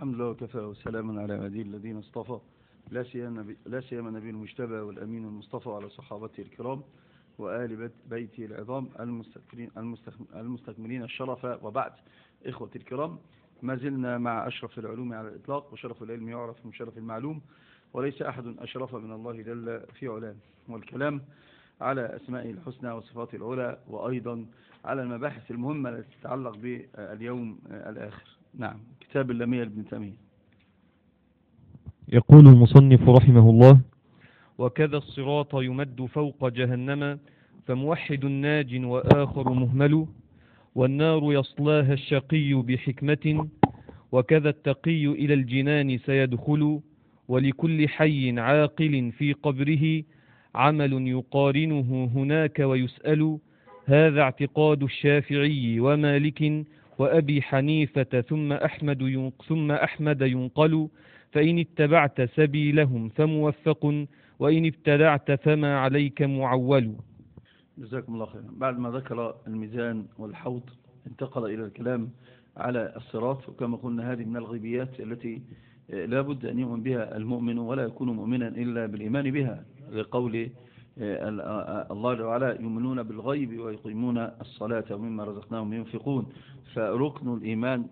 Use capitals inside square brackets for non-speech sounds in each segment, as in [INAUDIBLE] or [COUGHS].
الحمد لله وكفى وسلام على عباده الذين اصطفى. لا سيما نبي لا سيما النبي المجتبى والأمين المصطفى على صحابته الكرام وآل بيت- بيته العظام المستكملين المستكملين الشرف وبعد إخوة الكرام. ما زلنا مع أشرف العلوم على الإطلاق وشرف العلم يعرف من شرف المعلوم وليس أحد أشرف من الله جل في علام. والكلام على أسمائه الحسنى وصفاته العلى وأيضا على المباحث المهمة التي تتعلق باليوم الآخر. نعم. كتاب اللمية لابن تيمية يقول المصنف رحمه الله وكذا الصراط يمد فوق جهنم فموحد ناج وآخر مهمل والنار يصلاها الشقي بحكمة وكذا التقي إلى الجنان سيدخل ولكل حي عاقل في قبره عمل يقارنه هناك ويسأل هذا اعتقاد الشافعي ومالك وأبي حنيفة ثم أحمد ثم أحمد ينقل فإن اتبعت سبيلهم فموفق وإن ابتدعت فما عليك معول. جزاكم الله خيرا. بعد ما ذكر الميزان والحوض انتقل إلى الكلام على الصراط وكما قلنا هذه من الغيبيات التي آه، لا بد أن يؤمن بها المؤمن ولا يكون مؤمنا إلا بالإيمان بها لقول الله جل وعلا يؤمنون بالغيب ويقيمون الصلاة ومما رزقناهم ينفقون. فركن الإيمان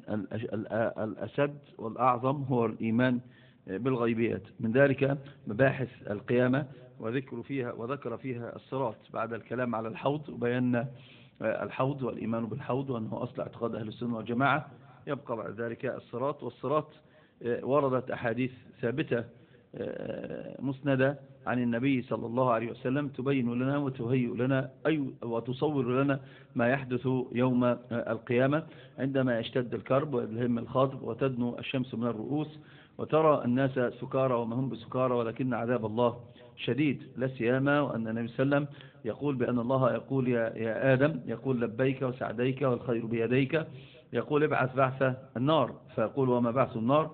الأسد والأعظم هو الإيمان بالغيبيات. من ذلك مباحث القيامة وذكر فيها وذكر فيها الصراط بعد الكلام على الحوض وبينا الحوض والإيمان بالحوض وأنه أصل اعتقاد أهل السنة والجماعة. يبقى بعد ذلك الصراط والصراط آه، وردت أحاديث ثابتة آه، مسندة عن النبي صلى الله عليه وسلم تبين لنا وتهيئ لنا أي وتصور لنا ما يحدث يوم القيامة. عندما يشتد الكرب ويلهم الخضب وتدنو الشمس من الرؤوس وترى الناس سكارى وما هم بسكارى ولكن عذاب الله شديد لا سيما وأن النبي صلى الله عليه وسلم يقول بأن الله يقول يا, يا آدم يقول لبيك وسعديك والخير بيديك يقول ابعث بعث النار فيقول وما بعث النار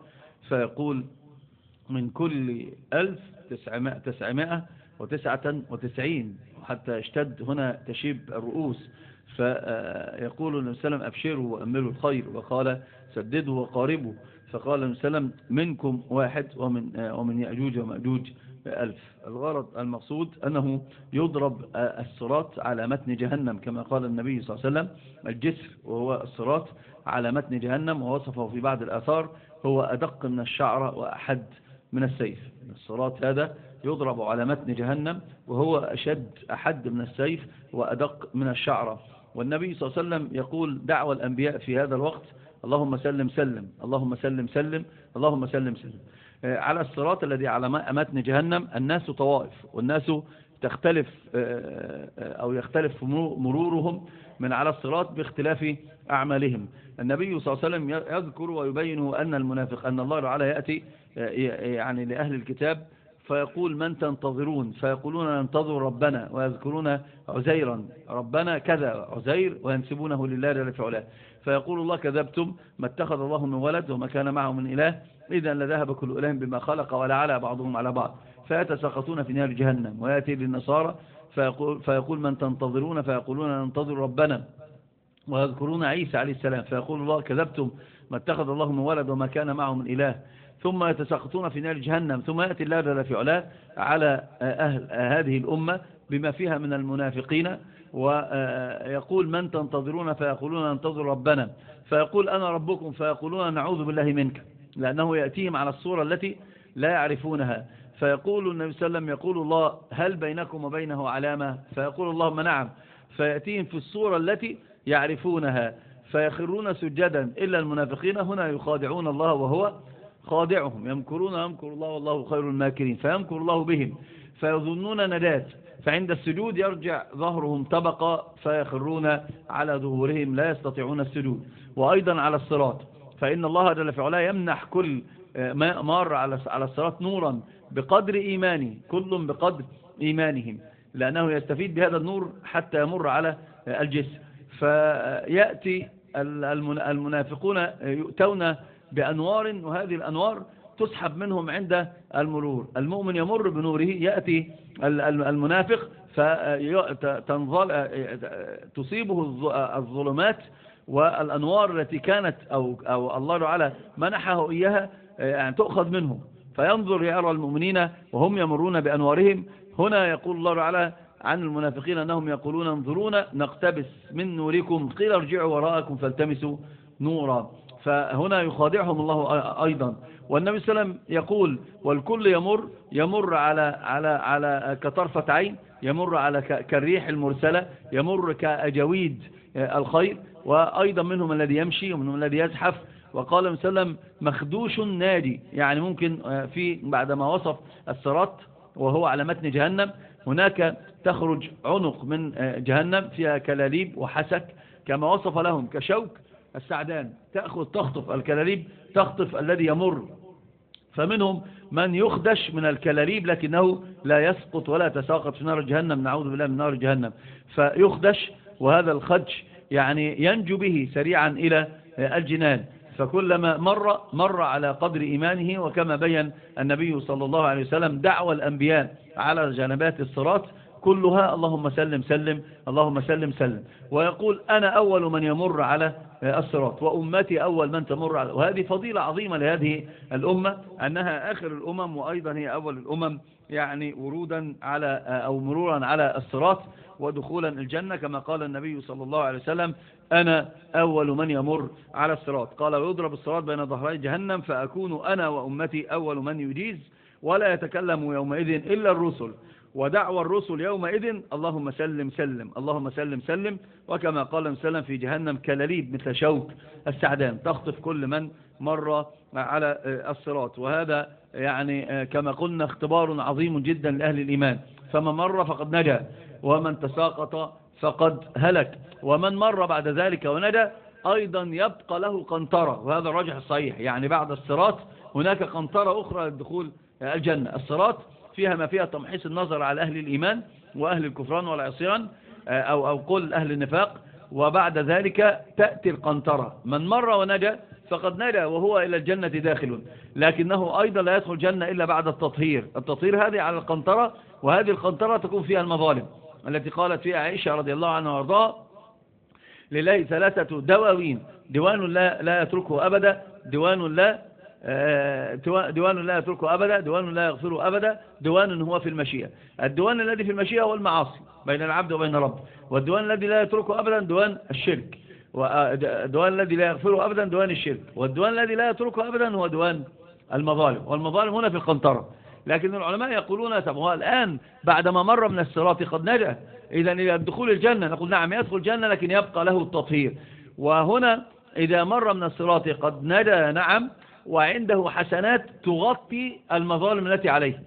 فيقول من كل ألف تسعمائة, تسعمائة وتسعة وتسعين حتى اشتد هنا تشيب الرؤوس. فيقول النبي صلى الله عليه وسلم أبشروا وأملوا الخير. وقال سددوا وقاربوا فقال النبي صلى الله عليه وسلم منكم واحد ومن, ومن يأجوج ومأجوج ألف الغرض المقصود أنه يضرب الصراط على متن جهنم كما قال النبي صلى الله عليه وسلم. الجسر وهو الصراط على متن جهنم ووصفه في بعض الآثار هو أدق من الشعر وأحد. من السيف. الصراط هذا يضرب على متن جهنم وهو أشد أحد من السيف وأدق من الشعر والنبي صلى الله عليه وسلم يقول دعوة الأنبياء في هذا الوقت اللهم سلم سلم اللهم سلم سلم اللهم سلم سلم. آه، على الصراط الذي على متن جهنم الناس طوائف والناس تختلف آه، آه، أو يختلف مرورهم من على الصراط باختلاف أعمالهم. النبي صلى الله عليه وسلم يذكر ويبين أن المنافق أن الله تعالى يأتي آه، يعني لأهل الكتاب فيقول من تنتظرون؟ فيقولون ننتظر ربنا ويذكرون عزيرا ربنا كذا عزير وينسبونه لله جل في علاه. فيقول الله كذبتم ما اتخذ الله من ولد وما كان معه من إله إذا لذهب كل إله بما خلق ولا على بعضهم على بعض. فيتساقطون في نار جهنم ويأتي للنصارى فيقول, فيقول من تنتظرون؟ فيقولون ننتظر ربنا. ويذكرون عيسى عليه السلام فيقول الله كذبتم ما اتخذ الله من ولد وما كان معه من إله. ثم يتساقطون في نار جهنم ثم يأتي الله جل في على أهل هذه الأمة بما فيها من المنافقين ويقول من تنتظرون؟ فيقولون ننتظر ربنا. فيقول أنا ربكم. فيقولون نعوذ بالله منك. لأنه يأتيهم على الصورة التي لا يعرفونها. فيقول النبي صلى الله عليه وسلم يقول الله هل بينكم وبينه علامة؟ فيقول اللهم نعم. فيأتيهم في الصورة التي يعرفونها فيخرون سجدا إلا المنافقين هنا يخادعون الله وهو خادعهم يمكرون يمكر الله والله خير الماكرين فيمكر الله بهم فيظنون نجاة فعند السجود يرجع ظهرهم طبقة فيخرون على ظهورهم لا يستطيعون السجود. وأيضا على الصراط فإن الله جل في علاه يمنح كل ما مر على الصراط نورا بقدر إيمانه كل بقدر إيمانهم لأنه يستفيد بهذا النور حتى يمر على الجسم. فيأتي المنافقون يؤتون بأنوار وهذه الأنوار تسحب منهم عند المرور. المؤمن يمر بنوره يأتي المنافق تصيبه الظلمات والأنوار التي كانت أو, أو الله تعالى منحه إياها يعني تؤخذ منه فينظر يرى المؤمنين وهم يمرون بأنوارهم. هنا يقول الله تعالى عن المنافقين أنهم يقولون انظرونا نقتبس من نوركم. قيل ارجعوا وراءكم فالتمسوا نورا. فهنا يخادعهم الله أيضا. والنبي صلى الله عليه وسلم يقول والكل يمر يمر على على على كطرفة عين يمر على كالريح المرسلة يمر كأجويد الخير. وأيضا منهم الذي يمشي ومنهم الذي يزحف. وقال وسلم مخدوش نادي. يعني ممكن في بعدما وصف الصراط وهو على متن جهنم هناك تخرج عنق من جهنم فيها كلاليب وحسك كما وصف لهم كشوك السعدان. تأخذ تخطف الكلاليب تخطف الذي يمر. فمنهم من يخدش من الكلاليب لكنه لا يسقط ولا تساقط في نار جهنم. نعوذ بالله من نار جهنم. فيخدش وهذا الخدش يعني ينجو به سريعا إلى الجنان. فكلما مر مر على قدر إيمانه وكما بين النبي صلى الله عليه وسلم دعوى الأنبياء على جانبات الصراط كلها اللهم سلم سلم اللهم سلم سلم. ويقول أنا أول من يمر على الصراط وأمتي أول من تمر على وهذه فضيلة عظيمة لهذه الأمة أنها آخر الأمم وأيضا هي أول الأمم يعني ورودا على أو مرورا على الصراط ودخولا الجنة كما قال النبي صلى الله عليه وسلم أنا أول من يمر على الصراط. قال ويضرب الصراط بين ظهري جهنم فأكون أنا وأمتي أول من يجيز ولا يتكلم يومئذ إلا الرسل. ودعوى الرسل يومئذ اللهم سلم سلم اللهم سلم سلم. وكما قال سلم في جهنم كلاليب مثل شوك السعدان. تخطف كل من مر على الصراط. وهذا يعني كما قلنا اختبار عظيم جدا لأهل الإيمان. فمن مر فقد نجا ومن تساقط فقد هلك. ومن مر بعد ذلك ونجا أيضا يبقى له قنطرة. وهذا الراجح الصحيح. يعني بعد الصراط هناك قنطرة أخرى للدخول الجنة. الصراط فيها ما فيها تمحيص النظر على أهل الإيمان وأهل الكفران والعصيان أو, أو قل أهل النفاق. وبعد ذلك تأتي القنطرة. من مر ونجا فقد نجا وهو إلى الجنة داخل. لكنه أيضا لا يدخل الجنة إلا بعد التطهير. التطهير هذه على القنطرة وهذه القنطرة تكون فيها المظالم التي قالت فيها عائشة رضي الله عنها وأرضاها. لله ثلاثة دواوين. ديوان لا, لا يتركه أبدا. ديوان لا ديوان لا يتركه أبدا ديوان لا يغفره أبدا ديوان هو في المشيئة. الديوان الذي في المشيئة هو المعاصي بين العبد وبين رب والديوان الذي لا يتركه أبدا ديوان الشرك. والديوان الذي لا يغفره أبدا ديوان الشرك. والديوان الذي لا يتركه أبدا هو ديوان المظالم. والمظالم هنا في القنطرة. لكن العلماء يقولون طب هو الآن بعدما مر من الصراط قد نجا. إذا إلى دخول الجنة نقول نعم يدخل الجنة لكن يبقى له التطهير. وهنا إذا مر من الصراط قد نجا نعم وعنده حسنات تغطي المظالم التي عليه.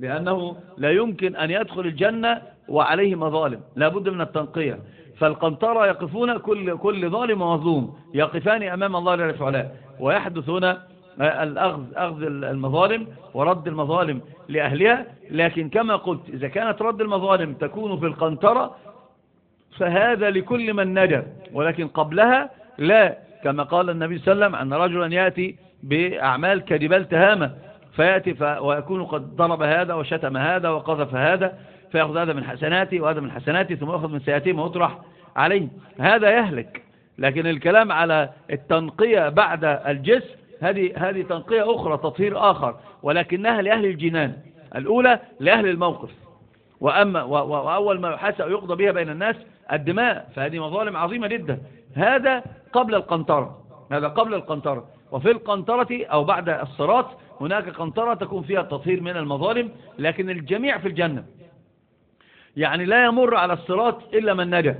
لأنه لا يمكن أن يدخل الجنة وعليه مظالم. لا بد من التنقية. فالقنطرة يقفون كل, كل ظالم ومظلوم يقفان أمام الله جل وعلا. ويحدث هنا الأخذ أخذ المظالم ورد المظالم لأهلها. لكن كما قلت إذا كانت رد المظالم تكون في القنطرة فهذا لكل من نجا. ولكن قبلها لا. كما قال النبي صلى الله عليه وسلم أن رجلا يأتي بأعمال كجبال تهامة فيأتي. ويكون قد ضرب هذا وشتم هذا وقذف هذا فيأخذ هذا من حسناتي وهذا من حسناتي ثم يأخذ من سيئاتي ويطرح عليه. هذا يهلك. لكن الكلام على التنقية بعد الجسم هذه هذه تنقية أخرى تطهير آخر. ولكنها لأهل الجنان. الأولى لأهل الموقف. وأما وأول ما يحاسب يقضى بها بين الناس الدماء فهذه مظالم عظيمة جدا. هذا قبل القنطرة. هذا قبل القنطرة. وفي القنطرة أو بعد الصراط هناك قنطرة تكون فيها التطهير من المظالم لكن الجميع في الجنة. يعني لا يمر على الصراط إلا من نجا.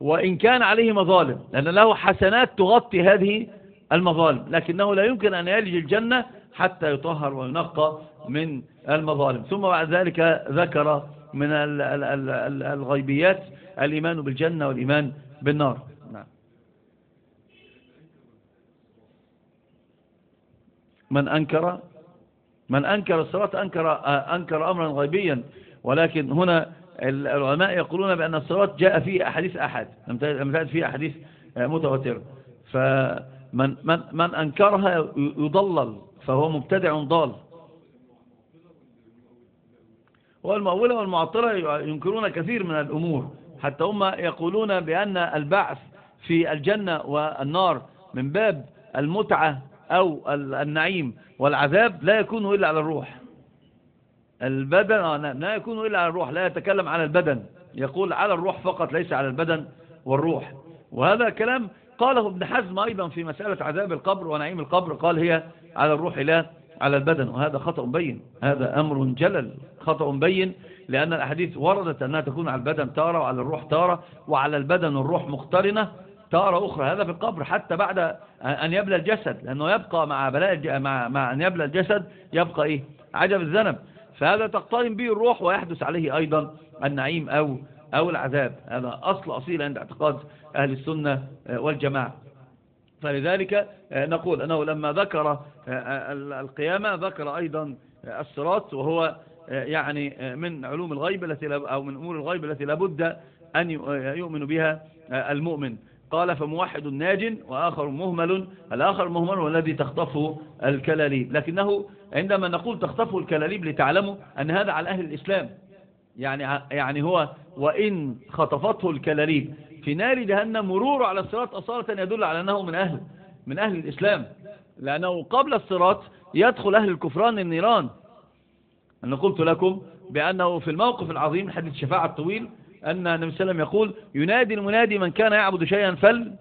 وإن كان عليه مظالم لأن له حسنات تغطي هذه المظالم لكنه لا يمكن أن يلج الجنة حتى يطهر وينقى من المظالم. ثم بعد ذلك ذكر من الغيبيات الإيمان بالجنة والإيمان بالنار نعم من أنكر من أنكر الصلاة أنكر, أنكر أمرا غيبيا. ولكن هنا العلماء يقولون بأن الصلاة جاء فيه أحاديث أحد لم تأتي فيه أحاديث متواترة. فمن من من أنكرها يضلل فهو مبتدع ضال. والمؤولة والمعطلة ينكرون كثير من الأمور. حتى هم يقولون بأن البعث في الجنة والنار من باب المتعة أو النعيم والعذاب لا يكون إلا على الروح. البدن لا يكون إلا على الروح لا يتكلم على البدن. يقول على الروح فقط ليس على البدن والروح. وهذا كلام قاله ابن حزم أيضا في مسألة عذاب القبر ونعيم القبر قال هي على الروح لا على البدن. وهذا خطأ بين هذا أمر جلل خطأ بين لأن الأحاديث وردت أنها تكون على البدن تارة وعلى الروح تارة وعلى البدن والروح مقترنة تارة أخرى هذا في القبر حتى بعد أن يبلى الجسد لأنه يبقى مع, بلاء مع, مع أن يبلى الجسد يبقى إيه؟ عجب الذنب. فهذا تقترن به الروح ويحدث عليه أيضا النعيم أو, أو العذاب. هذا أصل أصيل عند اعتقاد أهل السنة والجماعة. فلذلك نقول أنه لما ذكر القيامة ذكر أيضا الصراط وهو يعني من علوم الغيب التي أو من أمور الغيب التي لابد أن يؤمن بها المؤمن. قال فموحد ناج وآخر مهمل الآخر مهمل والذي تخطفه الكلاليب. لكنه عندما نقول تخطفه الكلاليب لتعلموا أن هذا على أهل الإسلام. يعني يعني هو وإن خطفته الكلاليب في نار جهنم مرور على الصراط أصالة يدل على أنه من أهل من أهل الإسلام. لأنه قبل الصراط يدخل أهل الكفران النيران. أنا قلت لكم بأنه في الموقف العظيم حديث شفاعة الطويل أن النبي صلى الله عليه وسلم يقول ينادي المنادي من كان يعبد شيئا فل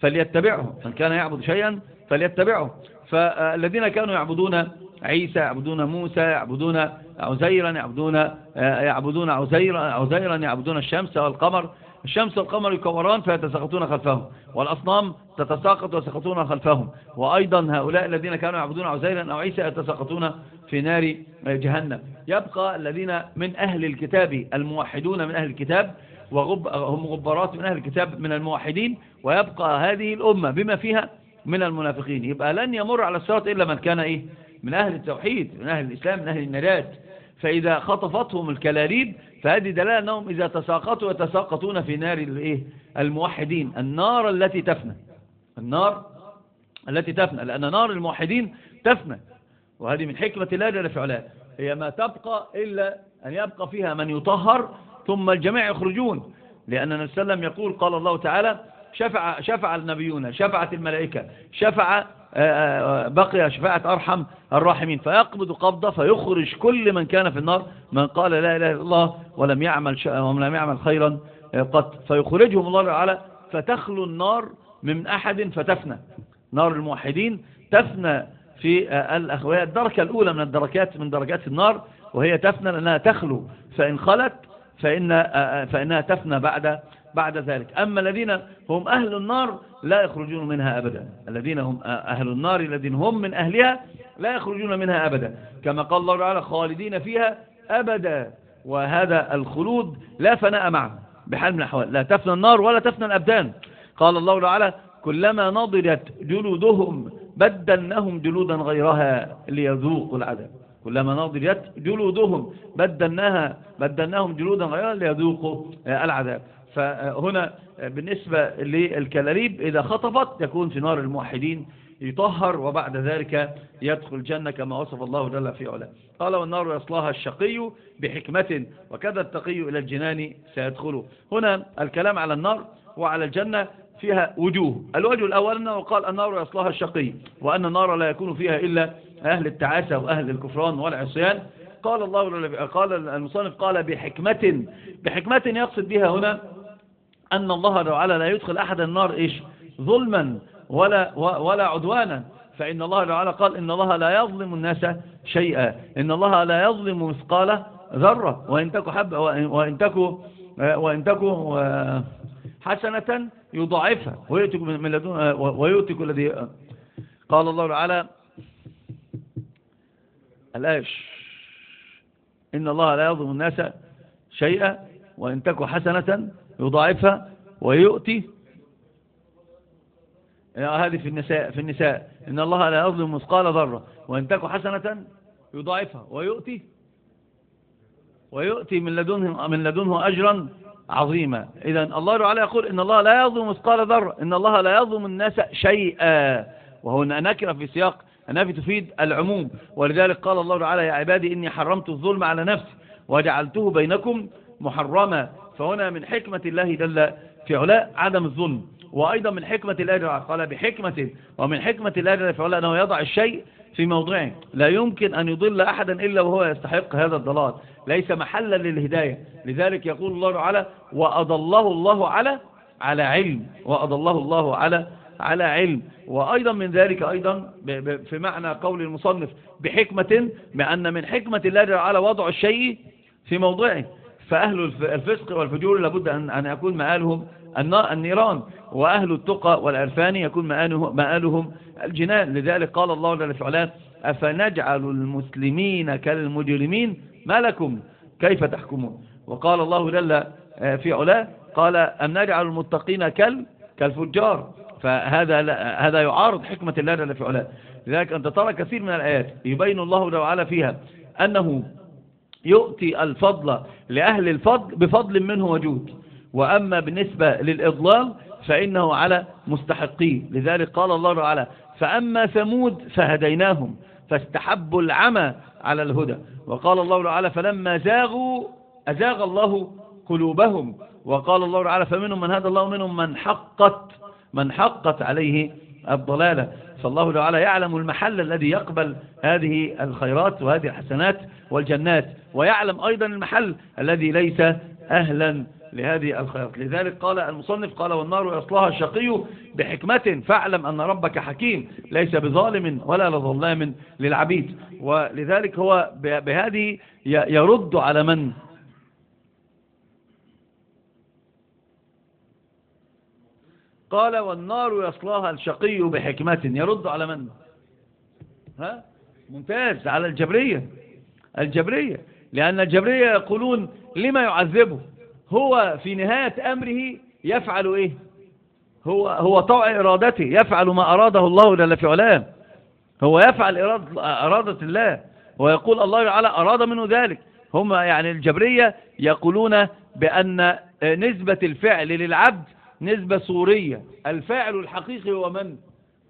فليتبعه. من كان يعبد شيئا فليتبعه. فالذين كانوا يعبدون عيسى يعبدون موسى يعبدون عزيرا يعبدون يعبدون عزيرا عزيرا يعبدون الشمس والقمر. الشمس والقمر يكوران فيتساقطون خلفهم والأصنام تتساقط ويسقطون خلفهم. وأيضا هؤلاء الذين كانوا يعبدون عزيرا أو عيسى يتساقطون في نار جهنم. يبقى الذين من أهل الكتاب الموحدون من أهل الكتاب وهم غبارات من أهل الكتاب من الموحدين ويبقى هذه الأمة بما فيها من المنافقين. يبقى لن يمر على الصراط إلا من كان إيه؟ من أهل التوحيد من أهل الإسلام من أهل النجاة. فإذا خطفتهم الكلاليب فهذه دلالة أنهم إذا تساقطوا يتساقطون في نار الإيه الموحدين. النار التي تفنى. النار التي تفنى. لأن نار الموحدين تفنى. وهذه من حكمة الله جل في علاه. هي ما تبقى إلا أن يبقى فيها من يطهر ثم الجميع يخرجون. لأن النبي صلى الله عليه وسلم يقول قال الله تعالى شفع, شفع النبيون شفعت الملائكة شفع بقي شفاعة أرحم الراحمين. فيقبض قبضة فيخرج كل من كان في النار. من قال لا إله إلا الله ولم يعمل, ولم يعمل خيرا قد فيخرجهم الله تعالى فتخلو النار من أحد فتفنى. نار الموحدين تفنى في الأخوية الدركة الأولى من الدركات من درجات النار وهي تفنى لأنها تخلو. فإن خلت فإن فإنها تفنى بعد بعد ذلك. أما الذين هم أهل النار لا يخرجون منها أبدا. الذين هم أهل النار الذين هم من أهلها لا يخرجون منها أبدا. كما قال الله تعالى خالدين فيها أبدا. وهذا الخلود لا فناء معه بحال من الأحوال. لا تفنى النار ولا تفنى الأبدان. قال الله تعالى كلما نضجت جلودهم بدلناهم جلودا غيرها ليذوقوا العذاب. كلما نضجت جلودهم بدلناها بدلناهم جلودا غيرها ليذوقوا العذاب. فهنا بالنسبة للكلاليب إذا خطفت يكون في نار الموحدين يطهر وبعد ذلك يدخل الجنة كما وصف الله جل في علاه. قال والنار يصلاها الشقي بحكمة وكذا التقي إلى الجنان سيدخله. هنا الكلام على النار وعلى الجنة فيها وجوه. الوجه الأول أنه قال النار يصلاها الشقي وأن النار لا يكون فيها إلا أهل التعاسة وأهل الكفران والعصيان. قال الله قال المصنف قال بحكمة بحكمة يقصد بها هنا أن الله تعالى لا يدخل أحد النار إيش؟ ظلما ولا, ولا عدوانا. فإن الله تعالى قال إن الله لا يظلم الناس شيئا. إن الله لا يظلم مثقال ذرة. وإن تكو حب وإن تكو وإن تكو حسنة يضاعفها ويؤتك من لدن ويؤتك الذي قال الله تعالى الآيش إن الله لا يظلم الناس شيئا وإن تكو حسنة يضاعفها ويؤتي. هذه في النساء في النساء. إن الله لا يظلم مثقال ذرة وإن تكو حسنة يضاعفها ويؤتي. ويؤتي من لدنه من لدنه أجرا عظيما إذا الله تعالى يقول إن الله لا يظلم مثقال ذرة إن الله لا يظلم الناس شيئا. وهو نكرة في سياق النفي تفيد العموم. ولذلك قال الله تعالى يا عبادي إني حرمت الظلم على نفسي وجعلته بينكم محرما. فهنا من حكمة الله جل في علاء عدم الظلم. وأيضا من حكمة الله قال بحكمة ومن حكمة الله جل وعلا أنه يضع الشيء في موضعه. لا يمكن أن يضل أحدا إلا وهو يستحق هذا الضلال. ليس محلا للهداية. لذلك يقول الله تعالى وأضله الله على على علم. وأضله الله على على علم. وأيضا من ذلك أيضا في معنى قول المصنف بحكمة بأن من حكمة الله وعلا وضع الشيء في موضعه. فأهل الفسق والفجور لابد أن يكون مآلهم النيران. وأهل التقى والعرفان يكون مآلهم الجنان. لذلك قال الله جل أفنجعل المسلمين كالمجرمين؟ ما لكم؟ كيف تحكمون؟ وقال الله جل آه، في علاه قال أم نجعل المتقين كال كالفجار؟ فهذا هذا يعارض حكمة الله جل في علاه. لذلك أنت ترى كثير من الآيات يبين الله جل وعلا فيها أنه يؤتي الفضل لأهل الفضل بفضل منه وجود. وأما بالنسبة للإضلال فإنه على مستحقيه. لذلك قال الله تعالى فأما ثمود فهديناهم. فاستحبوا العمى على الهدى. وقال الله تعالى فلما زاغوا أزاغ الله قلوبهم. وقال الله تعالى فمنهم من هدى الله ومنهم من حقت من حقت عليه الضلالة. فالله تعالى يعلم المحل الذي يقبل هذه الخيرات وهذه الحسنات والجنات ويعلم أيضا المحل الذي ليس أهلا لهذه الخيرات لذلك قال المصنف قال والنار يصلها الشقي بحكمة فاعلم أن ربك حكيم ليس بظالم ولا لظلام للعبيد. ولذلك هو بهذه يرد على من؟ قال والنار يصلاها الشقي بحكمة. يرد على من؟ ها؟ ممتاز على الجبرية. الجبرية. لأن الجبرية يقولون لما يعذبه؟ هو في نهاية أمره يفعل إيه؟ هو هو طوع إرادته يفعل ما أراده الله جل في علاه. هو يفعل إرادة, إرادة الله. ويقول الله تعالى أراد منه ذلك. هم يعني الجبرية يقولون بأن نسبة الفعل للعبد نسبة صورية. الفاعل الحقيقي هو من؟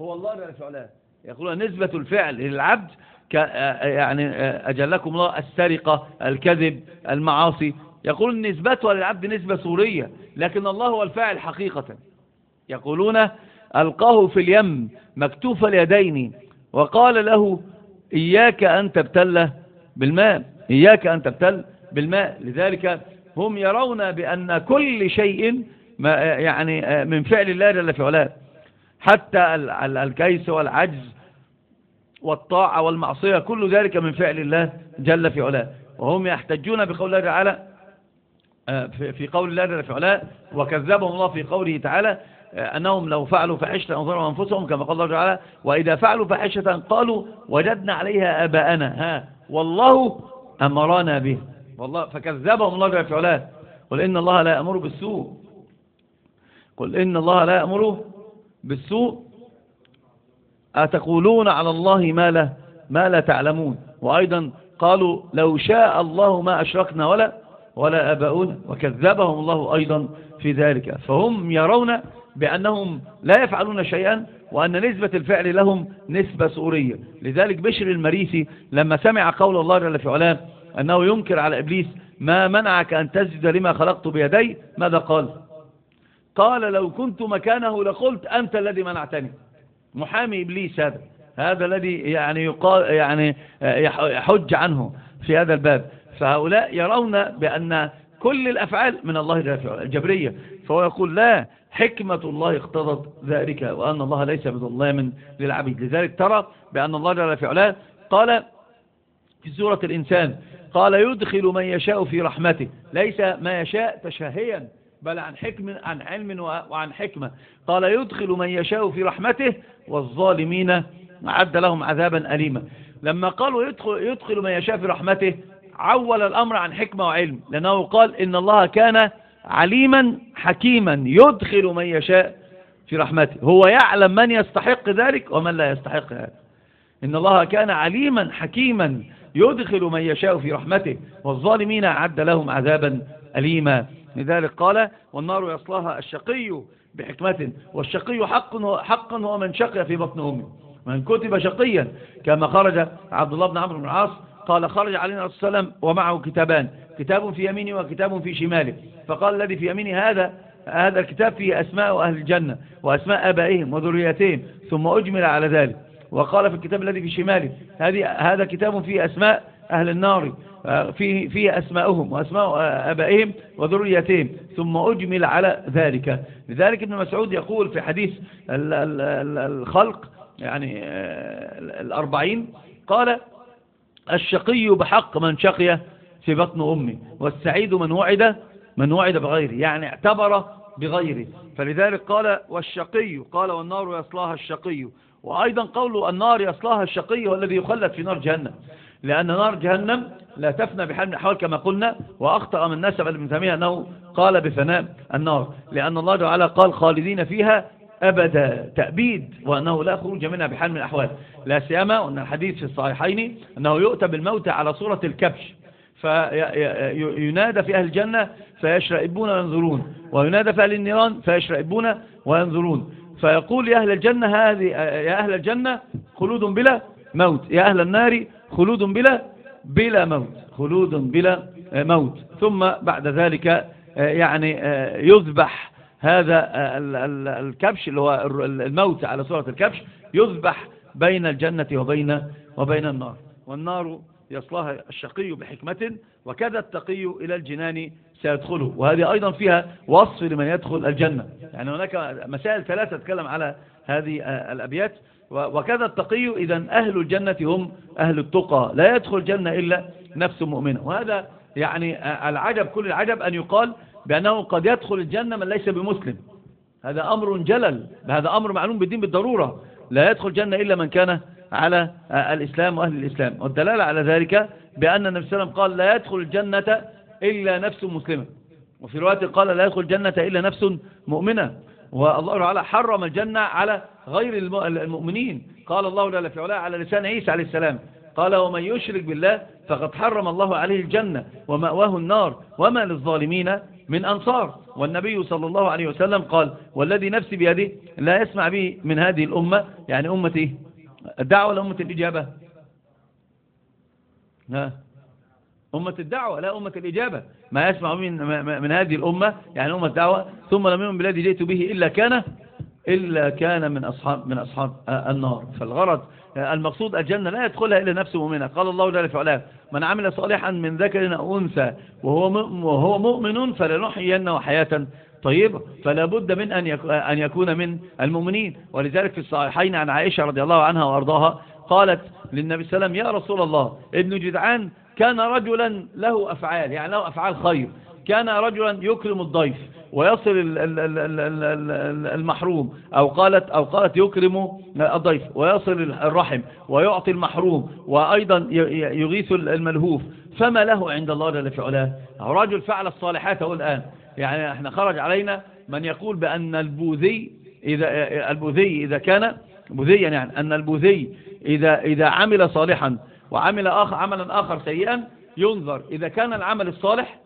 هو الله جل في علاه. يقولون نسبة الفعل للعبد يعني أجلكم الله السرقة الكذب المعاصي. يقول نسبتها للعبد نسبة صورية لكن الله هو الفاعل حقيقة. يقولون ألقاه في اليم مكتوف اليدين وقال له إياك أن تبتل بالماء إياك أن تبتل بالماء. لذلك هم يرون بأن كل شيء ما يعني من فعل الله جل في علاه حتى الكيس والعجز والطاعة والمعصية كل ذلك من فعل الله جل في علاه. وهم يحتجون بقول الله تعالى في قول الله جل في علاه وكذبهم الله في قوله تعالى آه، أنهم لو فعلوا فحشة أنظروا أنفسهم كما قال الله تعالى وإذا فعلوا فحشة قالوا وجدنا عليها آباءنا. ها والله أمرنا به. والله فكذبهم الله جل في علاه. قل إن الله لا يأمر بالسوء. قل إن الله لا يأمر بالسوء. أتقولون على الله ما لا, ما لا تعلمون. وأيضا قالوا لو شاء الله ما أشركنا ولا. ولا أباؤنا وكذبهم الله أيضا في ذلك. فهم يرون بأنهم لا يفعلون شيئا وأن نسبة الفعل لهم نسبة سورية. لذلك بشر المريسي لما سمع قول الله جل في علاه أنه ينكر على إبليس ما منعك أن تسجد لما خلقت بيدي ماذا قال؟ قال لو كنت مكانه لقلت أنت الذي منعتني. محامي إبليس هذا. هذا الذي يعني يقال يعني يحج عنه في هذا الباب. فهؤلاء يرون بأن كل الأفعال من الله الجبرية. فهو يقول لا حكمة الله اقتضت ذلك وأن الله ليس بظلام للعبيد. لذلك ترى بأن الله جل في علاه قال في سورة الإنسان قال يدخل من يشاء في رحمته. ليس ما يشاء تشهيا بل عن حكم عن علم وعن حكمة. قال يدخل من يشاء في رحمته والظالمين أعد لهم عذابا أليما. لما قالوا يدخل, يدخل من يشاء في رحمته عول الأمر عن حكمة وعلم لأنه قال إن الله كان عليما حكيما يدخل من يشاء في رحمته. هو يعلم من يستحق ذلك ومن لا يستحق هذا. إن الله كان عليما حكيما يدخل من يشاء في رحمته والظالمين أعد لهم عذابا أليما. لذلك قال والنار يصلاها الشقي بحكمة والشقي حق حقا هو من شقي في بطن أمه. من كتب شقيا كما خرج عبد الله بن عمرو بن العاص قال خرج علينا الصلاة والسلام ومعه كتابان كتاب في يمينه وكتاب في شماله. فقال الذي في يمينه هذا هذا الكتاب فيه أسماء أهل الجنة وأسماء آبائهم وذرياتهم ثم أجمل على ذلك. وقال في الكتاب الذي في شماله هذه هذا كتاب فيه أسماء أهل النار فيه, فيه أسماءهم وأسماء آبائهم وذرياتهم ثم أجمل على ذلك. لذلك ابن مسعود يقول في حديث الخلق يعني الأربعين قال الشقي بحق من شقي في بطن أمي والسعيد من وعد من وعد بغيره يعني اعتبر بغيره. فلذلك قال والشقي قال والنار يصلاها الشقي. وأيضا قوله النار يصلاها الشقي هو الذي يخلد في نار جهنم. لأن نار جهنم لا تفنى بحال من الأحوال كما قلنا وأخطأ من نسب ابن أنه قال بفناء النار. لأن الله تعالى قال خالدين فيها أبدا تأبيد وأنه لا خروج منها بحال من الأحوال. لا سيما أن الحديث في الصحيحين أنه يؤتى بالموت على صورة الكبش فينادى في أهل الجنة فيشرئبون وينظرون وينادى في أهل النيران فيشرئبون وينظرون فيقول يا أهل الجنة هذه يا أهل الجنة خلود بلا موت يا أهل النار خلود بلا بلا موت خلود بلا موت. ثم بعد ذلك يعني يذبح هذا الكبش اللي هو الموت على صورة الكبش يذبح بين الجنة وبين وبين النار. والنار يصلاها الشقي بحكمة وكذا التقي إلى الجنان سيدخله. وهذه أيضا فيها وصف لمن يدخل الجنة. يعني هناك مسائل ثلاثة تتكلم على هذه الأبيات. وكذا التقي إذا أهل الجنة هم أهل التقى. لا يدخل الجنة إلا نفس مؤمنة. وهذا يعني العجب كل العجب أن يقال بأنه قد يدخل الجنة من ليس بمسلم. هذا أمر جلل. هذا أمر معلوم بالدين بالضرورة. لا يدخل الجنة إلا من كان على الإسلام وأهل الإسلام. والدلالة على ذلك بأن النبي صلى الله عليه وسلم قال لا يدخل الجنة إلا نفس مسلمة. وفي رواية قال لا يدخل الجنة إلا نفس مؤمنة. والله تعالى حرم الجنة على غير المؤمنين. قال الله لا في علاء على لسان عيسى عليه السلام. قال ومن يشرك بالله فقد حرم الله عليه الجنة ومأواه النار وما للظالمين من أنصار. والنبي صلى الله عليه وسلم قال والذي نفسي بيده لا يسمع به من هذه الأمة. يعني أمتي الدعوة ولا أمة الإجابة؟ ها؟ أمة الدعوة لا أمة الإجابة. ما يسمع من, من هذه الأمة. يعني أمة الدعوة. ثم لم يؤمن بالذي جئت به إلا كان إلا كان من أصحاب من أصحاب النار. فالغرض المقصود الجنة لا يدخلها إلا نفس مؤمنة. قال الله جل وعلا من عمل صالحا من ذكر أو أنثى وهو وهو مؤمن فلنحيينه حياة طيبة. فلا بد من أن يكون من المؤمنين. ولذلك في الصحيحين عن عائشة رضي الله عنها وأرضاها قالت للنبي صلى الله عليه وسلم يا رسول الله ابن جدعان كان رجلا له أفعال. يعني له أفعال خير. كان رجلا يكرم الضيف ويصل المحروم أو قالت, أو قالت يكرم الضيف ويصل الرحم ويعطي المحروم وأيضا يغيث الملهوف. فما له عند الله جل في علاه؟ رجل فعل الصالحات هو الآن. يعني إحنا خرج علينا من يقول بأن البوذي إذا, البوذي إذا كان بوذيا يعني أن البوذي إذا, إذا عمل صالحا وعمل آخر عملا آخر سيئا ينظر. إذا كان العمل الصالح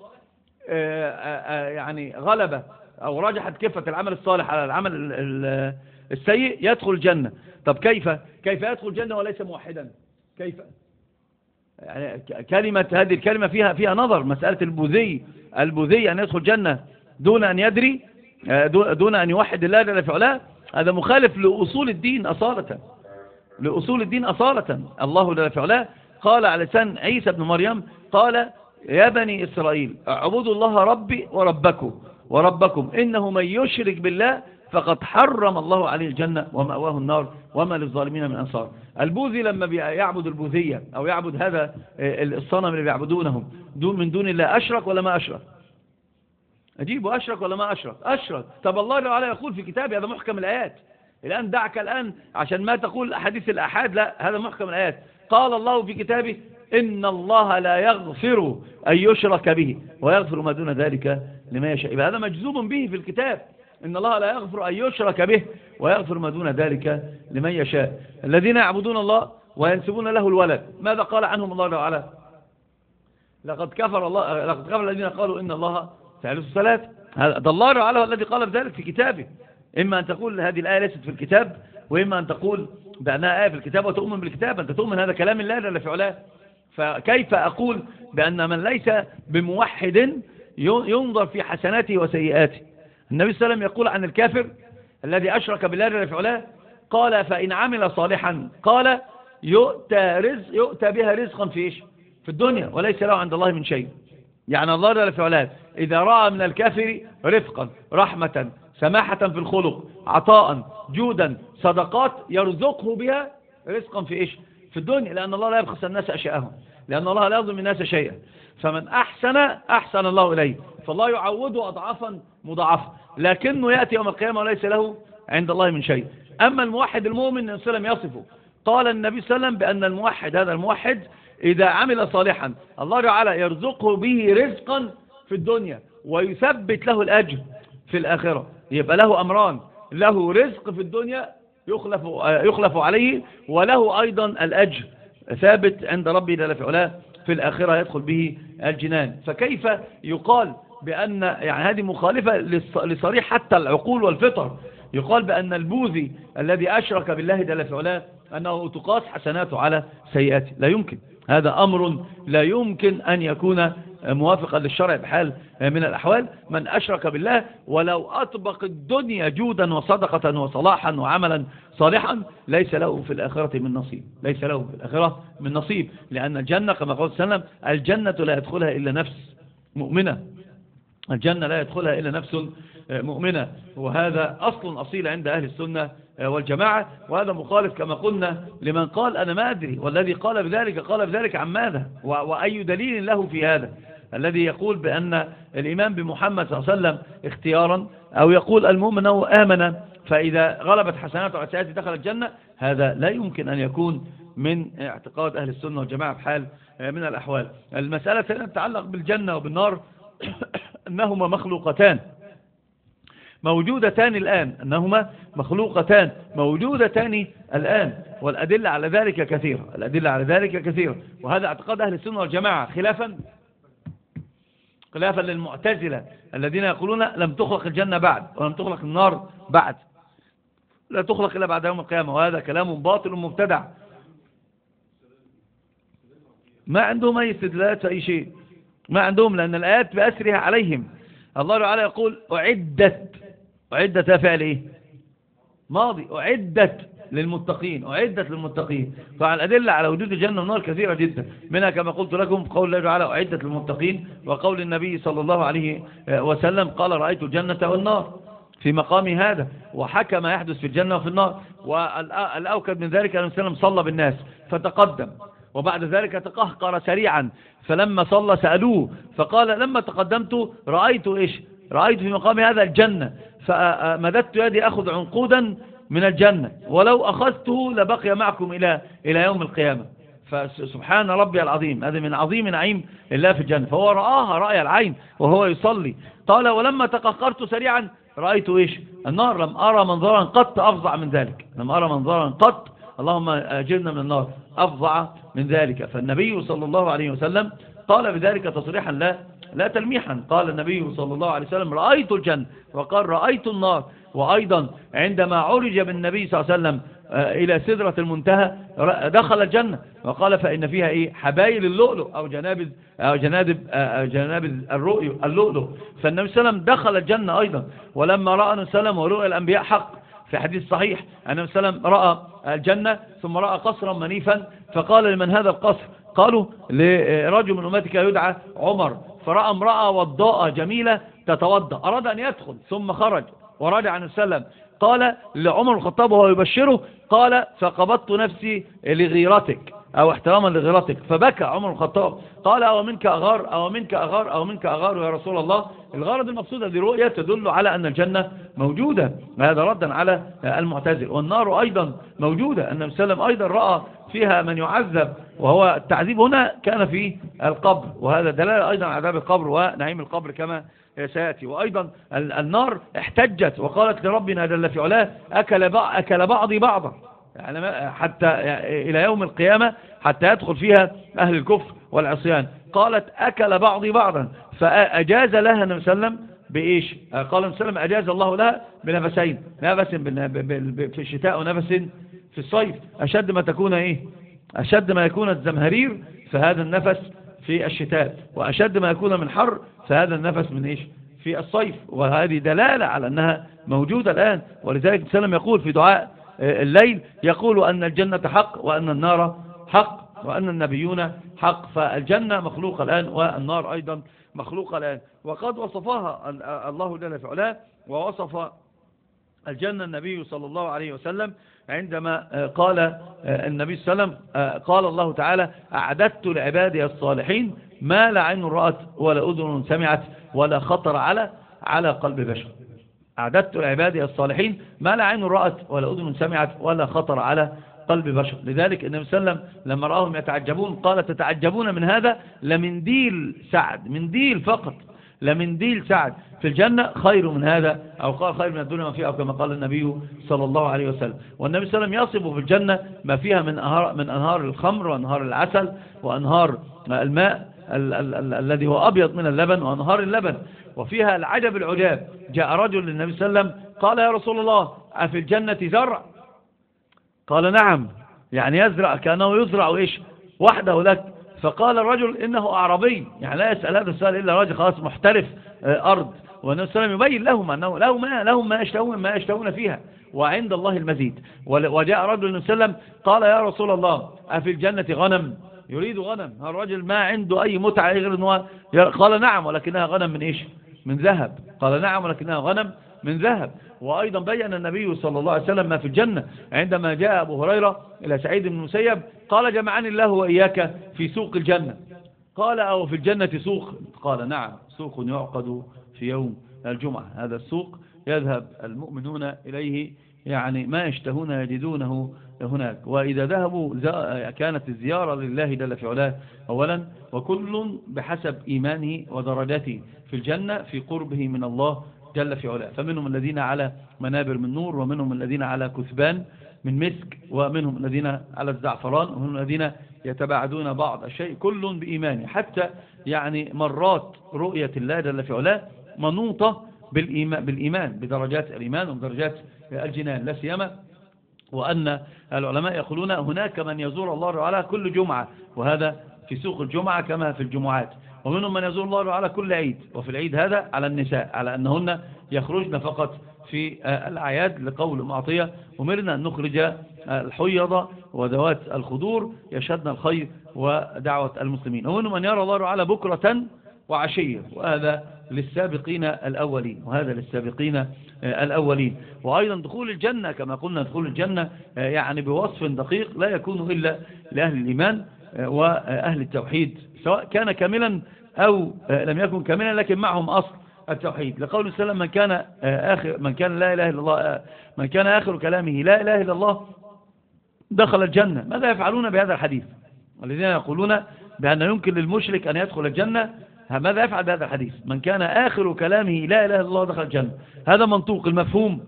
يعني غلبة أو رجحت كفة العمل الصالح على العمل السيء يدخل الجنة. طب كيف؟ كيف يدخل الجنة وليس موحدا؟ كيف؟ يعني كلمة هذه الكلمة فيها فيها نظر. مسألة البوذي البوذي أن يدخل الجنة دون أن يدري دون أن يوحد الله جل في علاه. هذا مخالف لأصول الدين أصالة. لأصول الدين أصالة. الله جل في علاه قال على لسان عيسى بن مريم قال يا بني إسرائيل أعبدوا الله ربي وربكم وربكم. إنه من يشرك بالله فقد حرم الله عليه الجنة ومأواه النار وما للظالمين من أنصار. البوذي لما يعبد البوذية أو يعبد هذا الصنم اللي بيعبدونه دون من دون الله أشرك ولا ما أشرك؟ أجيب أشرك ولا ما أشرك؟ أشرك. طب الله تعالى يقول في كتابه هذا محكم الآيات. الآن دعك الآن عشان ما تقول أحاديث الأحاد لا هذا محكم الآيات. قال الله في كتابه إن الله لا يغفر أن يشرك به ويغفر ما دون ذلك لما يشاء. هذا مجزوم به في الكتاب. إن الله لا يغفر أن يشرك به ويغفر ما دون ذلك لمن يشاء. الذين يعبدون الله وينسبون له الولد. ماذا قال عنهم الله تعالى؟ لقد كفر الله لقد كفر الذين قالوا إن الله ثالث ثلاث. هذا الله تعالى الذي قال بذلك في كتابه. إما أن تقول هذه الآية ليست في الكتاب وإما أن تقول بأنها آية في الكتاب وتؤمن بالكتاب. أنت تؤمن هذا كلام الله جل في علاه. فكيف أقول بأن من ليس بموحد ينظر في حسناته وسيئاته؟ النبي صلى الله عليه وسلم يقول عن الكافر الذي أشرك بالله علاه قال فإن عمل صالحا قال يؤتى, رزق يؤتى بها رزقا في إيش؟ في الدنيا وليس له عند الله من شيء. يعني الله جل في إذا رأى من الكافر رفقا رحمة سماحة في الخلق عطاء جودا صدقات يرزقه بها رزقا في إيش؟ في الدنيا لأن الله لا يبخس الناس أشياءهم. لأن الله لا يظلم الناس شيئا. فمن أحسن أحسن الله إليه. فالله يعوده أضعافا مضاعفة. لكنه يأتي يوم القيامة وليس له عند الله من شيء. أما الموحد المؤمن النبي صلى الله عليه وسلم يصفه. قال النبي صلى الله عليه وسلم بأن الموحد هذا الموحد إذا عمل صالحا الله تعالى يرزقه به رزقا في الدنيا ويثبت له الأجر في الآخرة. يبقى له أمران. له رزق في الدنيا يخلف, يخلف عليه وله أيضا الأجر. ثابت عند ربي جل في علاه في الآخرة يدخل به الجنان. فكيف يقال بأن يعني هذه مخالفة لصريح حتى العقول والفطر. يقال بأن البوذي الذي أشرك بالله جل في علاه أنه تقاس حسناته على سيئاته. لا يمكن. هذا أمر لا يمكن أن يكون موافقا للشرع بحال من الأحوال. من أشرك بالله ولو أطبق الدنيا جودا وصدقة وصلاحا وعملا صالحا ليس له في الآخرة من نصيب. ليس له في الآخرة من نصيب. لأن الجنة كما قال وسلم الجنة لا يدخلها إلا نفس مؤمنة. الجنة لا يدخلها إلا نفس مؤمنة. وهذا أصل أصيل عند أهل السنة والجماعة. وهذا مخالف كما قلنا لمن قال أنا ما أدري والذي قال بذلك قال بذلك عن ماذا؟ وأي دليل له في هذا؟ الذي يقول بأن الإيمان بمحمد صلى الله عليه وسلم اختيارا أو يقول المؤمن أنه آمن فإذا غلبت حسناته على دخل الجنة هذا لا يمكن أن يكون من اعتقاد أهل السنة والجماعة بحال من الأحوال. المسألة تتعلق بالجنة وبالنار. [COUGHS] أنهما مخلوقتان. موجودتان الآن. أنهما مخلوقتان. موجودتان الآن. والأدلة على ذلك كثيرة الأدلة على ذلك كثيرة وهذا اعتقاد أهل السنة والجماعة. خلافا. خلافا للمعتزلة الذين يقولون لم تخلق الجنة بعد ولم تخلق النار بعد. لا تخلق إلا بعد يوم القيامة. وهذا كلام باطل مبتدع. ما عندهم أي استدلالات في أي شيء. ما عندهم لأن الآيات بأسرها عليهم. الله تعالى يقول أعدت. أعدت فعل إيه؟ ماضي. أعدت للمتقين. أعدت للمتقين. فالأدلة على وجود الجنة والنار كثيرة جدا. منها كما قلت لكم قول الله تعالى أعدت للمتقين وقول النبي صلى الله عليه وسلم قال رأيت الجنة والنار في مقام هذا. وحكى ما يحدث في الجنة وفي النار. والأوكد من ذلك أن وسلم صلى بالناس. فتقدم. وبعد ذلك تقهقر سريعا. فلما صلى سألوه فقال لما تقدمت رأيت إيش؟ رأيت في مقام هذا الجنة. فمددت يدي أخذ عنقودا من الجنة. ولو أخذته لبقي معكم إلى إلى يوم القيامة. فسبحان ربي العظيم هذا من عظيم نعيم الله في الجنة. فهو رآها رأي العين وهو يصلي. قال ولما تقهقرت سريعا رأيت إيش؟ النار. لم أرى منظرا قط أفظع من ذلك. لم أرى منظرا قط اللهم أجرنا من النار. أفظع من ذلك. فالنبي صلى الله عليه وسلم قال بذلك تصريحا لا لا تلميحا. قال النبي صلى الله عليه وسلم رأيت الجنة وقال رأيت النار. وأيضا عندما عرج بالنبي صلى الله عليه وسلم آه، إلى سدرة المنتهى دخل الجنة. وقال فإن فيها إيه؟ حبايل اللؤلؤ أو جنابذ أو جنادب آه، جنابذ اللؤلؤ. فالنبي صلى الله عليه وسلم دخل الجنة أيضا. ولما رأى النبي صلى الله عليه وسلم ورؤى الأنبياء حق في حديث صحيح أن وسلم رأى الجنة ثم رأى قصرا منيفا فقال لمن هذا القصر؟ قالوا لرجل من أمتك يدعى عمر. فرأى امرأة وضاء جميلة تتوضأ أراد أن يدخل ثم خرج ورجع عن السلم قال لعمر الخطاب وهو يبشره قال فقبضت نفسي لغيرتك. أو احتراما لغيرتك. فبكى عمر الخطاب. قال أو منك أغار أو منك أغار أو منك أغار يا رسول الله. الغرض المقصود هذه رؤية تدل على أن الجنة موجودة. هذا ردا على المعتزل. والنار أيضا موجودة. أن مسلم أيضا رأى فيها من يعذب. وهو التعذيب هنا كان في القبر. وهذا دلالة أيضا على عذاب القبر ونعيم القبر كما سيأتي. وأيضا النار احتجت وقالت لربنا جل في علاه أكل, أكل بعضي بعضا. يعني حتى إلى يوم القيامة حتى يدخل فيها أهل الكفر والعصيان. قالت أكل بعضي بعضا فأجاز لها النبي صلى الله عليه وسلم بإيش؟ قال النبي صلى الله عليه وسلم أجاز الله لها بنفسين نفس في الشتاء ونفس في الصيف. أشد ما تكون إيه؟ أشد ما يكون الزمهرير فهذا النفس في الشتاء. وأشد ما يكون من حر فهذا النفس من إيش؟ في الصيف. وهذه دلالة على أنها موجودة الآن. ولذلك السلام يقول في دعاء الليل يقول أن الجنة حق وأن النار حق وأن النبيون حق فالجنة مخلوقة الآن والنار أيضا مخلوقة الآن. وقد وصفها الله جل في علاه ووصف الجنة النبي صلى الله عليه وسلم عندما قال النبي صلى الله عليه وسلم قال الله تعالى أعددت لعبادي الصالحين ما لا عين رأت ولا أذن سمعت ولا خطر على على قلب بشر. أعددت لعبادي الصالحين ما لا عين رأت ولا أذن سمعت ولا خطر على قلب بشر. لذلك النبي صلى الله عليه وسلم لما رأهم يتعجبون قال تتعجبون من هذا؟ لمنديل سعد منديل فقط لمنديل سعد. في الجنة خير من هذا أو قال خير من الدنيا ما فيها أو كما قال النبي صلى الله عليه وسلم. والنبي صلى الله عليه وسلم يصف في الجنة ما فيها من أنهار, من أنهار الخمر وأنهار العسل وأنهار الماء الذي هو أبيض من اللبن وأنهار اللبن. وفيها العجب العجاب. جاء رجل للنبي صلى الله عليه وسلم قال يا رسول الله أفي الجنة زرع؟ قال نعم يعني يزرع كأنه يزرع إيش؟ وحده لك. فقال الرجل إنه أعربي يعني لا يسأل هذا السؤال إلا رجل خلاص محترف آه، أرض. والنبي صلى الله عليه وسلم يبين لهم أنه لهم ما, لهم ما يشتهون ما يشتهون فيها. وعند الله المزيد. وجاء رجل النبي صلى الله عليه وسلم قال يا رسول الله أفي الجنة غنم؟ يريد غنم. الرجل ما عنده أي متعة غير أنه قال نعم ولكنها غنم من إيش؟ من ذهب. قال نعم ولكنها غنم من ذهب. وأيضا بيّن النبي صلى الله عليه وسلم ما في الجنة. عندما جاء أبو هريرة إلى سعيد بن المسيب قال جمعني الله وإياك في سوق الجنة. قال أو في الجنة سوق؟ قال نعم سوق يعقد في يوم الجمعة. هذا السوق يذهب المؤمنون إليه يعني ما يشتهون يجدونه هناك. وإذا ذهبوا كانت الزيارة لله جل في علاه أولا وكل بحسب إيمانه ودرجته في الجنة في قربه من الله جل في علاه. فمنهم الذين على منابر من نور ومنهم الذين على كثبان من مسك ومنهم الذين على الزعفران ومنهم الذين يتباعدون بعض الشيء. كل بإيمانه. حتى يعني مرات رؤية الله جل في علاه منوطة بالإيمان, بالإيمان بدرجات الإيمان وبدرجات الجنان. لا سيما وأن العلماء يقولون هناك من يزور الله تعالى كل جمعة وهذا في سوق الجمعة كما في الجمعات. ومنهم من يزور الله على كل عيد وفي العيد هذا على النساء على أنهن يخرجن فقط في الأعياد لقول معطية أمرنا أن نخرج الحيضة وذوات الخدور يشهدن الخير ودعوة المسلمين. ومنهم من يرى الله على بكرة وعشية وهذا للسابقين الأولين وهذا للسابقين الأولين. وأيضا دخول الجنة كما قلنا دخول الجنة يعني بوصف دقيق لا يكون إلا لأهل الإيمان وأهل التوحيد سواء كان كاملا أو لم يكن كاملا لكن معهم أصل التوحيد. لقول السلام من كان آخر من كان لا إله إلا الله من كان آخر كلامه لا إله إلا الله دخل الجنة. ماذا يفعلون بهذا الحديث؟ الذين يقولون بأن يمكن للمشرك أن يدخل الجنة ماذا يفعل بهذا الحديث؟ من كان آخر كلامه لا إله إلا الله دخل الجنة. هذا منطوق المفهوم.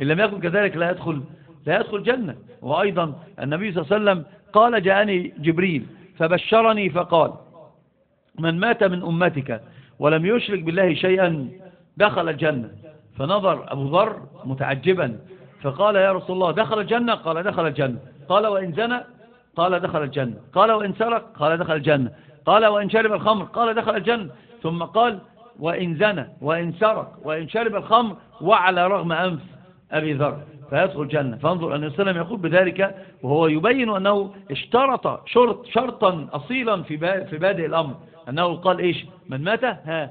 إن لم يكن كذلك لا يدخل لا يدخل الجنة. وأيضا النبي صلى الله عليه وسلم قال جاءني جبريل فبشرني فقال من مات من أمتك ولم يشرك بالله شيئا دخل الجنة. فنظر أبو ذر متعجبا فقال يا رسول الله دخل الجنة؟ قال دخل الجنة. قال وإن زنى؟ قال دخل الجنة. قال وإن سرق؟ قال دخل الجنة. قال وإن شرب الخمر قال دخل الجنة. ثم قال وإن زنى وإن سرق وإن شرب الخمر وعلى رغم أنف أبي ذر فيدخل الجنة. فانظر أن السلام يقول بذلك وهو يبين أنه اشترط شرط شرطا أصيلا في في بادئ الأمر. أنه قال إيش؟ من مات ها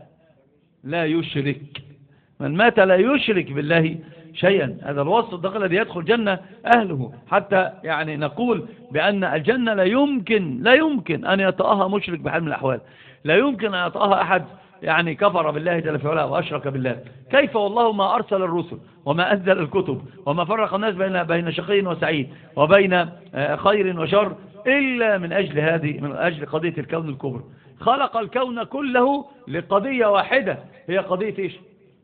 لا يشرك. من مات لا يشرك بالله شيئا. هذا الوصف الذي يدخل جنة أهله. حتى يعني نقول بأن الجنة لا يمكن لا يمكن أن يطأها مشرك بحال من الأحوال. لا يمكن أن يطأها أحد يعني كفر بالله جل في علاه وأشرك بالله. كيف والله ما أرسل الرسل وما أنزل الكتب وما فرق الناس بين بين شقي وسعيد وبين آه، خير وشر إلا من أجل هذه من أجل قضية الكون الكبرى. خلق الكون كله لقضية واحدة. هي قضية إيش؟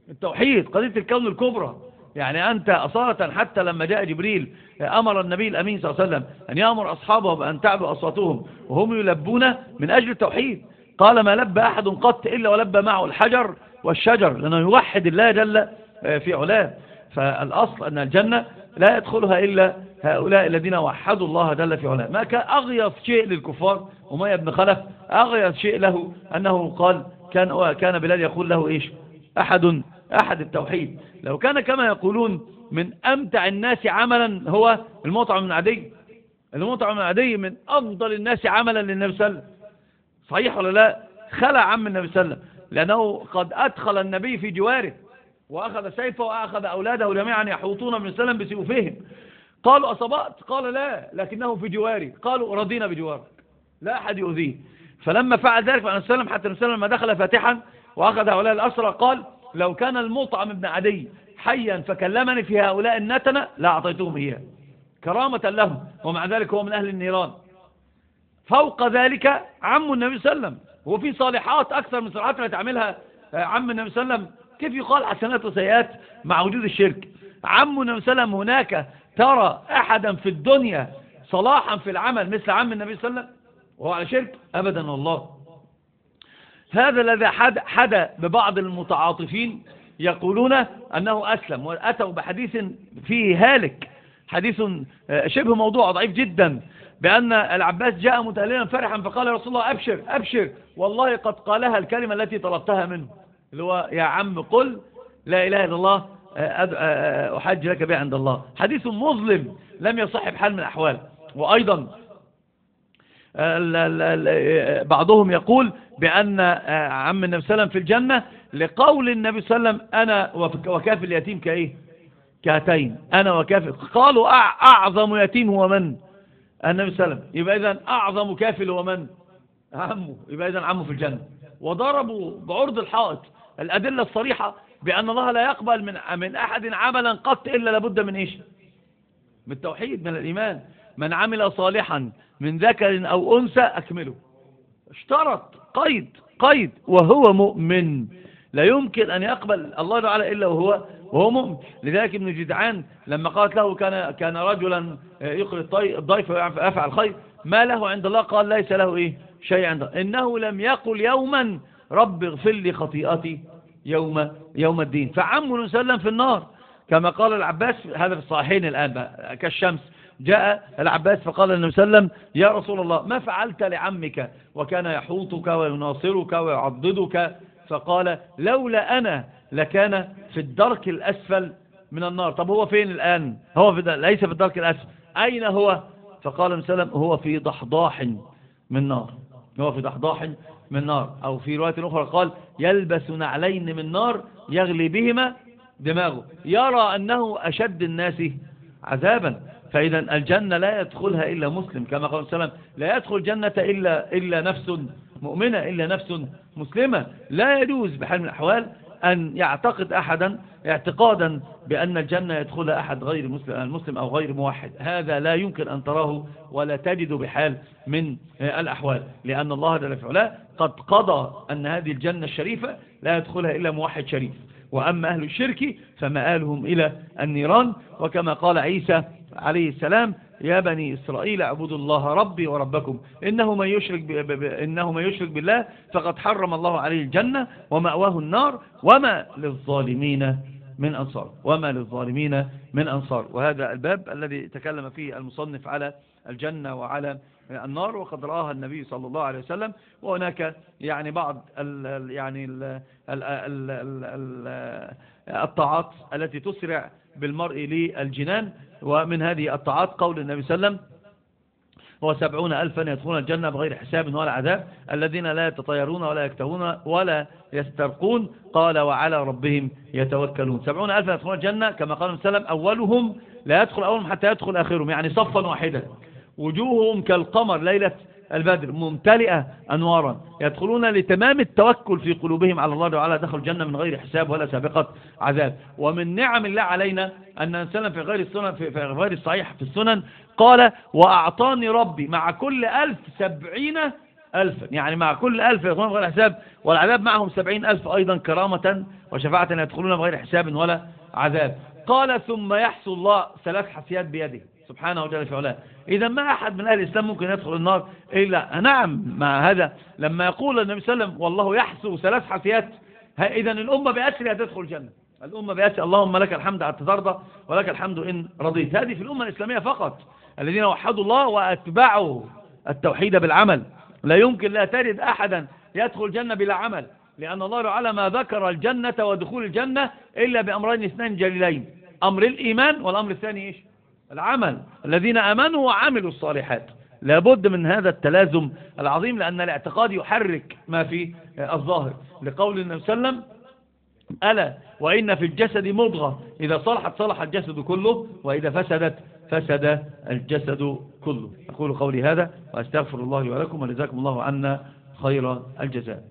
التوحيد قضية الكون الكبرى. يعني أنت أصالة حتى لما جاء جبريل أمر النبي الأمين صلى الله عليه وسلم أن يأمر أصحابه بأن تعبوا أصواتهم وهم يلبون من أجل التوحيد. قال ما لب أحد قط إلا ولب معه الحجر والشجر لأنه يوحد الله جل في علاه. فالأصل أن الجنة لا يدخلها إلا هؤلاء الذين وحدوا الله جل في علاه. ما كان أغيظ شيء للكفار أمية بن خلف أغيظ شيء له أنه قال كان كان بلال يقول له إيش؟ أحد أحد التوحيد. لو كان كما يقولون من أمتع الناس عملا هو المطعم من عدي. المطعم من عدي من أفضل الناس عملا للنبي صلى الله عليه وسلم. صحيح ولا لا؟ خلع عم النبي صلى الله عليه وسلم. لأنه قد أدخل النبي في جواره وأخذ سيفه وأخذ أولاده جميعا يحوطون من سلم بسيوفهم. قالوا أصبأت قال لا لكنه في جواري. قالوا رضينا بجوارك. لا أحد يؤذيه. فلما فعل ذلك فأنا سلم حتى سلم لما دخل فاتحا وأخذ هؤلاء الأسرى. قال لو كان المطعم ابن عدي حيا فكلمني في هؤلاء النتنة لا أعطيتهم إياه كرامة لهم ومع ذلك هو من أهل النيران. فوق ذلك عم النبي صلى الله عليه وسلم وفي صالحات أكثر من صالحات التي تعملها عم النبي صلى الله عليه وسلم. كيف يقال حسنات وسيئات مع وجود الشرك؟ عم النبي صلى الله عليه وسلم هناك ترى أحدا في الدنيا صلاحا في العمل مثل عم النبي صلى الله عليه وسلم؟ وهو على شرك؟ أبدا والله. هذا الذي حد, حد ببعض المتعاطفين يقولون أنه أسلم وأتوا بحديث فيه هالك حديث شبه موضوع ضعيف جدا بأن العباس جاء متهللا فرحا فقال يا رسول الله أبشر أبشر والله قد قالها الكلمة التي طلبتها منه اللي هو يا عم قل لا إله إلا الله أحج لك بها عند الله. حديث مظلم لم يصح بحال من الأحوال وأيضا بعضهم يقول بأن عم النبي صلى الله عليه وسلم في الجنة لقول النبي صلى الله عليه وسلم أنا وكاف اليتيم كإيه؟ كهتين أنا وكاف قالوا أعظم يتيم هو من؟ النبي صلى الله عليه وسلم. يبقى إذن أعظم كافل هو من؟ عمه. يبقى إذن عمه في الجنة. وضربوا بعرض الحائط. الأدلة الصريحة بأن الله لا يقبل من من أحد عملا قط إلا لابد من إيش؟ من التوحيد من الإيمان. من عمل صالحا من ذكر أو أنثى أكمله. اشترط قيد قيد وهو مؤمن. لا يمكن أن يقبل الله تعالى إلا وهو وهو مؤمن. لذلك ابن جدعان لما قالت له كان كان رجلا يقري الضيف ويفعل الخير ما له عند الله؟ قال ليس له إيه؟ شيء عند الله. إنه لم يقل يوما رب اغفر لي خطيئتي يوم يوم الدين. فعم سلم في النار. كما قال العباس هذا في الصحيحين الآن كالشمس. جاء العباس فقال النبي صلى الله عليه وسلم يا رسول الله ما فعلت لعمك؟ وكان يحوطك ويناصرك ويعضدك. فقال لولا أنا لكان في الدرك الأسفل من النار. طب هو فين الآن؟ هو في ليس في الدرك الأسفل. أين هو؟ فقال النبي صلى الله عليه وسلم هو في ضحضاح من نار. هو في ضحضاح من نار. أو في رواية أخرى قال يلبس نعلين من نار يغلي بهما دماغه. يرى أنه أشد الناس عذابا. فإذا الجنة لا يدخلها إلا مسلم كما قال وسلم لا يدخل الجنة إلا, إلا نفس مؤمنة إلا نفس مسلمة. لا يجوز بحال من الأحوال أن يعتقد أحدا اعتقادا بأن الجنة يدخلها أحد غير مسلم, المسلم أو غير موحد. هذا لا يمكن أن تراه ولا تجد بحال من الأحوال لأن الله جل وعلا قد قضى أن هذه الجنة الشريفة لا يدخلها إلا موحد شريف. وأما أهل الشرك فمآلهم إلى النيران. وكما قال عيسى عليه السلام يا بني إسرائيل اعبدوا الله ربي وربكم. إنه من يشرك, ب... ب... إنه من يشرك بالله فقد حرم الله عليه الجنة ومأواه النار. وما للظالمين من أنصار. وما للظالمين من أنصار. وهذا الباب الذي تكلم فيه المصنف على الجنة وعلى النار. وقد رآها النبي صلى الله عليه وسلم. وهناك يعني بعض يعني ال ال ال ال الطاعات التي تسرع بالمرء للجنان ومن هذه الطاعات قول النبي صلى الله عليه وسلم هو سبعون ألفا يدخلون الجنة بغير حساب ولا عذاب الذين لا يتطيرون ولا يكتهون ولا يسترقون قال وعلى ربهم يتوكلون. سبعون ألفا يدخلون الجنة كما قال النبي صلى الله عليه وسلم أولهم لا يدخل أولهم حتى يدخل آخرهم يعني صفا واحدا. وجوههم كالقمر ليلة البدر ممتلئة أنوارا. يدخلون لتمام التوكل في قلوبهم على الله وعلى دخل الجنة من غير حساب ولا سابقة عذاب. ومن نعم الله علينا أن نسلم في غير السنن في غير الصحيح في السنن قال وأعطاني ربي مع كل ألف سبعين ألفا. يعني مع كل ألف يدخلون بغير حساب والعذاب معهم سبعين ألف أيضا كرامة وشفاعة يدخلون بغير حساب ولا عذاب. قال ثم يحصل الله ثلاث حسيات بيده. سبحانه وجل في علاه. إذا ما أحد من أهل الإسلام ممكن يدخل النار إلا نعم مع هذا. لما يقول النبي صلى الله عليه وسلم والله يحسو ثلاث حسيات إذا الأمة بأسرها تدخل الجنة. الأمة بأسر اللهم لك الحمد حتى ترضى ولك الحمد إن رضيت. هذه في الأمة الإسلامية فقط. الذين وحدوا الله وأتبعوا التوحيد بالعمل. لا يمكن لا تجد أحدا يدخل الجنة بلا عمل. لأن الله تعالى ما ذكر الجنة ودخول الجنة إلا بأمرين اثنين جليلين. أمر الإيمان والأمر الثاني إيش؟ العمل. الذين أمنوا وعملوا الصالحات. لابد من هذا التلازم العظيم لأن الاعتقاد يحرك ما في الظاهر. لقول النبي صلى الله عليه وسلم ألا وإن في الجسد مضغة. إذا صلحت صلح الجسد كله وإذا فسدت فسد الجسد كله. أقول قولي هذا وأستغفر الله لي ولكم ولجزاكم الله عنا خير الجزاء.